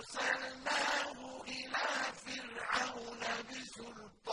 أَرْسَلْنَاهُ إِلَىٰ فِرْعَوْنَ بِسُلْطَانٍ